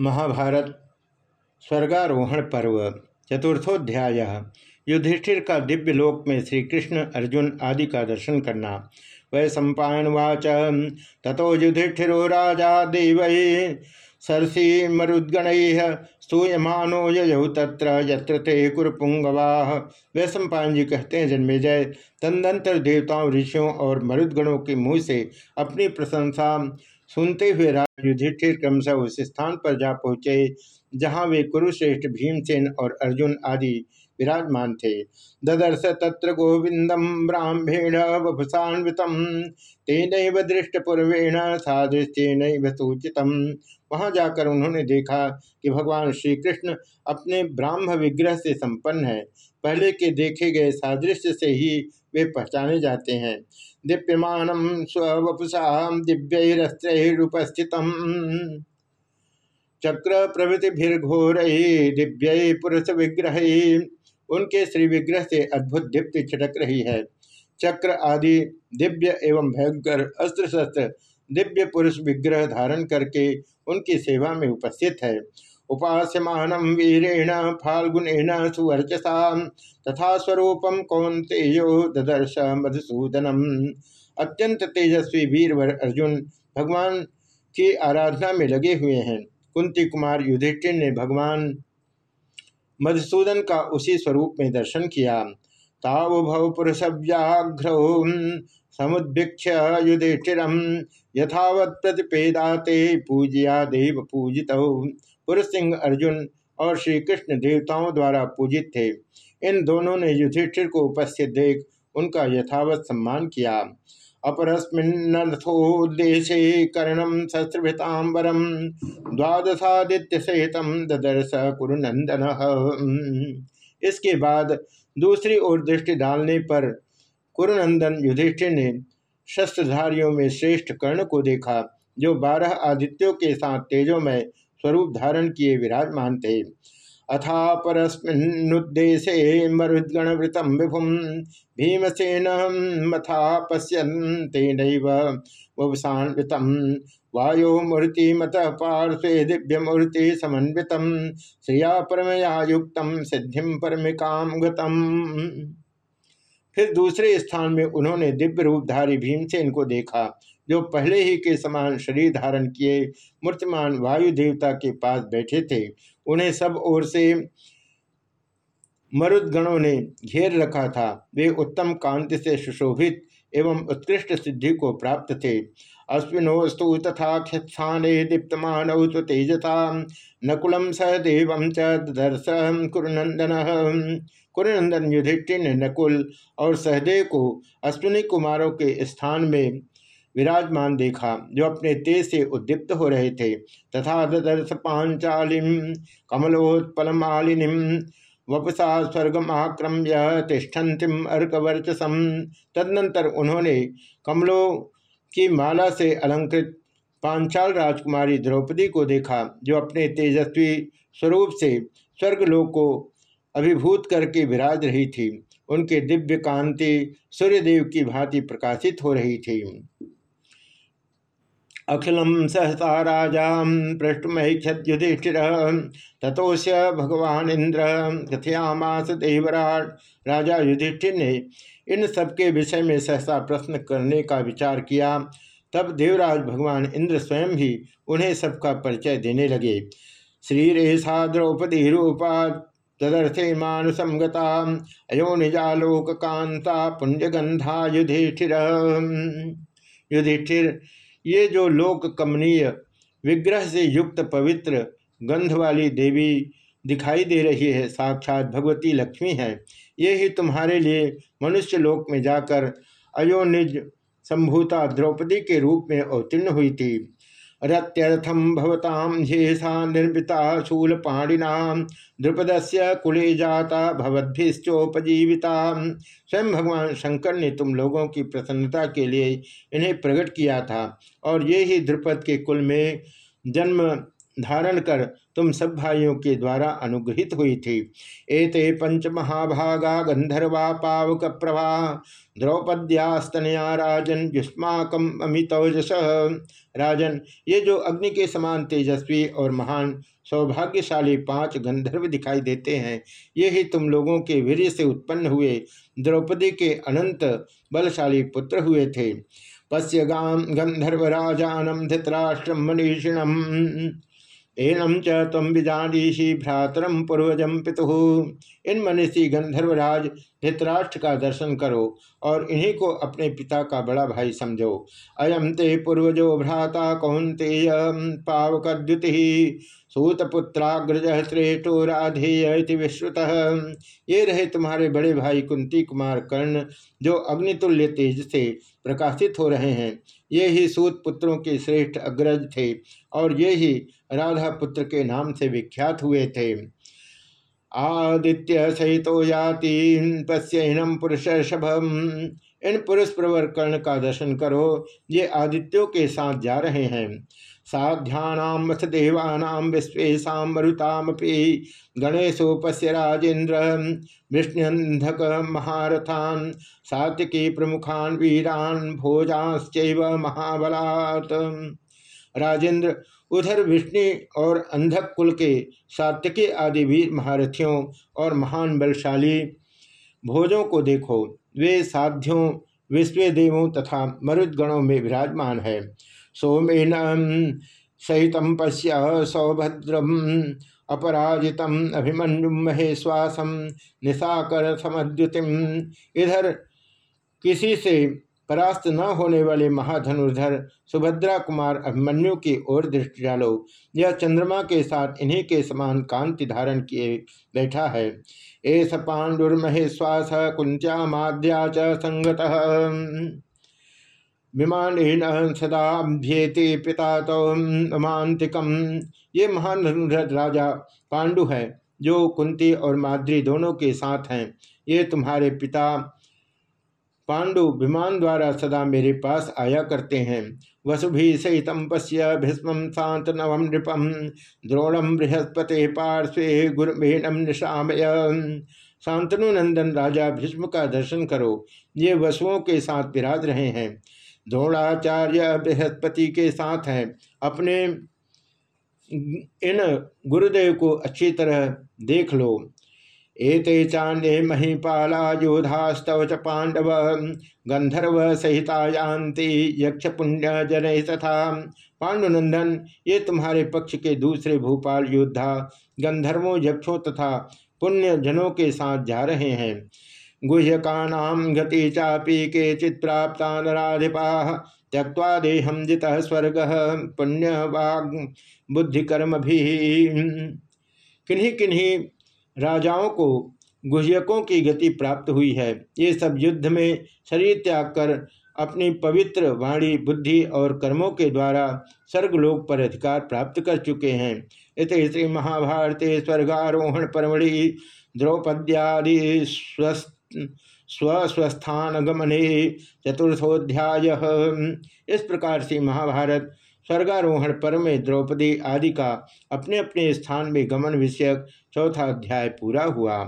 महाभारत, स्वर्गारोहण पर्व, चतुर्थोध्याय युधिष्ठिर का दिव्य लोक में श्री कृष्ण अर्जुन आदि का दर्शन करना। वै सम्पावाच तथो युधिष्ठिरो राजा देव, सरसी मरुद्गण स्तूयमानो ययौ तत्र, यत्र ते वे सम्पान जी कहते हैं, जन्मे जय। तदंतर देवताओं, ऋषियों और मरुद्गणों के मुँह से अपनी प्रशंसा सुनते हुए राजा युधिष्ठिर क्रमशः उस स्थान पर जा पहुँचे, जहाँ वे कुरुश्रेष्ठ भीमसेन और अर्जुन आदि विराजमान थे। ददर्श तत्र गोविंदम ब्राह्मेण वपुषान्वित तेन दृष्टपूर्वेण सादृश्यन सूचित। वहाँ जाकर उन्होंने देखा कि भगवान श्री कृष्ण अपने ब्राह्म विग्रह से संपन्न है। पहले के देखे गए सादृश्य से ही वे पहचाने जाते हैं। दीप्यमान स्वपुषा दिव्यस्त्रुपस्थित चक्र प्रभृतिभिर्घोर दिव्य पुरुष विग्रह उनके श्री विग्रह से अद्भुत दीप्ति छिटक रही है। चक्र आदि दिव्य एवं भयंकर अस्त्र शस्त्र दिव्य पुरुष विग्रह धारण करके उनकी सेवा में उपस्थित है। उपास्यमान वीरेण फाल्गुन सुवर्चसा, तथा स्वरूपम कौंतेयो ददर्श मधुसूदनम। अत्यंत तेजस्वी वीरवर अर्जुन भगवान की आराधना में लगे हुए हैं। कुंती कुमार युधिष्ठिर ने भगवान मधुसूदन का उसी स्वरूप में दर्शन किया। ताव भव पुरुष व्याघ्र समुद्भिक्ष युधिष्ठिरम यथावत प्रतिपेदाते पूजिया देव पूजित। पुरुष सिंह अर्जुन और श्री कृष्ण देवताओं द्वारा पूजित थे। इन दोनों ने युधिष्ठिर को उपस्थित देख उनका यथावत सम्मान किया। अपरस्मिन्नर्थोदेशे कर्णम शस्त्रभृतांबरम द्वादशादित्य सहित ददर्श कुरुनंदन इसके बाद दूसरी ओर दृष्टि डालने पर कुरुनंदन युधिष्ठिर ने शस्त्रधारियों में श्रेष्ठ कर्ण को देखा, जो बारह आदित्यों के साथ तेजों में स्वरूप धारण किए विराजमान थे। अथा परस्मुद्देशे मरुद्गणवृतम विभुम भीमसेन मथा पश्यन्तेन वसान्वित वायो मूर्ति मत पार्श्वे दिव्य मूर्ति समन्वित श्रिया परमया युक्त सिद्धि परमिकाम गतम। फिर दूसरे स्थान में उन्होंने दिव्य रूपधारी भीमसेन को देखा, जो पहले ही के समान शरीर धारण किए मूर्तिमान वायु देवता के पास बैठे थे। उन्हें सब ओर से मरुदगणों ने घेर रखा था। वे उत्तम कांति से सुशोभित एवं उत्कृष्ट सिद्धि को प्राप्त थे। अश्विनोस्तु तथा क्षाने दीप्तमान तेजता नकुलम सहदेव दर्श कुरुनंदन कुरुनंदन युधिष्ठिर ने नकुल और सहदेव को अश्विनी कुमारों के स्थान में विराजमान देखा, जो अपने तेज से उद्दीप्त हो रहे थे। तथा ददर्श पांचालिम कमलोत्पलमालिनीम वपसा स्वर्गमाक्रम्य तिष्ठन्तिम अर्कवर्चसम तदनंतर उन्होंने कमलों की माला से अलंकृत पांचाल राजकुमारी द्रौपदी को देखा, जो अपने तेजस्वी स्वरूप से स्वर्गलोक को अभिभूत करके विराज रही थी। उनके दिव्य कांति सूर्यदेव की भांति प्रकाशित हो रही थी। अखिलम सहसा राजा पृष्ठमैक्षत युधिष्ठिर भगवान इंद्र कथयामास देवराट राजा युधिष्ठिर ने इन सबके विषय में सहसा प्रश्न करने का विचार किया। तब देवराज भगवान इंद्र स्वयं ही उन्हें सबका परिचय देने लगे। श्री रेशा द्रौपदी रूपा तदर्थे मानुसम गता अयो निजालोक कांता पुण्यगंधा युधिष्ठिर। युधिष्ठिर, ये जो लोक कमनीय, विग्रह से युक्त पवित्र गंध वाली देवी दिखाई दे रही है, साक्षात भगवती लक्ष्मी है। ये ही तुम्हारे लिए मनुष्य लोक में जाकर अयोनिज संभूता द्रौपदी के रूप में अवतीर्ण हुई थी। रत्यर्थम भवताम झेषा निर्मिता शूलपाणिना द्रुपद से कुले जाता भवद्भिश्चोपजीविता। स्वयं भगवान शंकर ने तुम लोगों की प्रसन्नता के लिए इन्हें प्रकट किया था और ये ही द्रुपद के कुल में जन्म धारण कर तुम सब भाइयों के द्वारा अनुग्रहित हुई थी। एते पंच महाभागा गंधर्वा पावक प्रभा द्रौपद्यास्तनया राजन युष्माकम अमितौजस राजन, ये जो अग्नि के समान तेजस्वी और महान, सौभाग्यशाली पाँच गंधर्व दिखाई देते हैं, ये ही तुम लोगों के वीर से उत्पन्न हुए, द्रौपदी के अनंत बलशाली पुत्र हुए थे। पश्य गाम गंधर्वराजानम धृतराष्ट्रम मनीषिणम। एनम च तम भ्रातरम पूर्वजम पितु। इन मनीषी गंधर्वराज धृतराष्ट्र का दर्शन करो और इन्हीं को अपने पिता का बड़ा भाई समझो। अयम ते पूर्वजो भ्राता कौंते पावक पावकद्युति। सूतपुत्राग्रज श्रेष्ठो राधेय विश्रुत। ये रहे तुम्हारे बड़े भाई कुंती कुमार कर्ण, जो अग्नितुल्य तेज से प्रकाशित हो रहे हैं। ये ही सूत पुत्रों के श्रेष्ठ अग्रज थे और ये ही राधा पुत्र के नाम से विख्यात हुए थे। आदित्य सहितो याति पश्यनम पुरुष शभम। इन पुरुष प्रवर कर्ण का दर्शन करो, ये आदित्यों के साथ जा रहे हैं। साध्यानाथ देवानाम विश्वेशा मरुतामपि गणेशोपस्य राजेन्द्र विष्णुंधक महारथान, सात्विकी प्रमुखान वीरान भोजाश्च महाबलात्। राजेंद्र उधर विष्णु और अंधक कुल के सात्विकी आदि वीर महारथियों और महान बलशाली भोजों को देखो। वे साध्यों विश्व देवों तथा मरुद्गणों में विराजमान है। सोमेन सहित पश्य सौभद्रम अपराजित अभिमन्यु महेश्वासम निशाकर समद्युतिम। इधर किसी से परास्त न होने वाले महाधनुर्धर सुभद्रा कुमार अभिमन्यु की ओर दृष्टि डालो। यह चंद्रमा के साथ इन्हीं के समान कांति धारण किए बैठा है। एस पांडुर्महेश्वास कुंत्या माद्या च संगत। विमान सदाभ्येति पिता तो मांतिकम ये महान धनुर्धर राजा पांडु है, जो कुंती और माद्री दोनों के साथ हैं। ये तुम्हारे पिता पांडु विमान द्वारा सदा मेरे पास आया करते हैं। वसुभि सहित पश्य भीष्म शांत नवम नृपम द्रोणम बृहस्पति पार्श्वे गुरुभेनम निशामय। शांतनु नंदन राजा भीष्म का दर्शन करो, ये वसुओं के साथ विराज रहे हैं। द्रोणाचार्य बृहस्पति के साथ हैं। अपने इन गुरुदेव को अच्छी तरह देख लो। एते चान्ये महीपाला योधास्तव च पांडव गंधर्व सहिता यान्ति यक्ष पुण्य जन तथा। पांडुनंदन ये तुम्हारे पक्ष के दूसरे भूपाल योद्धा गंधर्वों यक्षों तथा पुण्य जनों के साथ जा रहे हैं। गुह्यका गति चापी के चित प्राप्त नाधिपा त्यक्वा देहम जित स्वर्ग पुण्य वाग बुद्धिकर्म भी किन्हीं किन्हीं राजाओं को गुहयकों की गति प्राप्त हुई है। ये सब युद्ध में शरीर त्याग कर अपनी पवित्र वाणी, बुद्धि और कर्मों के द्वारा स्वर्गलोक पर अधिकार प्राप्त कर चुके हैं। इत श्री महाभारते स्वर्गारोहण परमढ़ि द्रौपद्यादि स्वस्वस्थान गमने चतुर्थोध्याय। इस प्रकार से महाभारत स्वर्गारोहण पर्व में द्रौपदी आदि का अपने अपने स्थान में गमन विषयक चौथा अध्याय पूरा हुआ।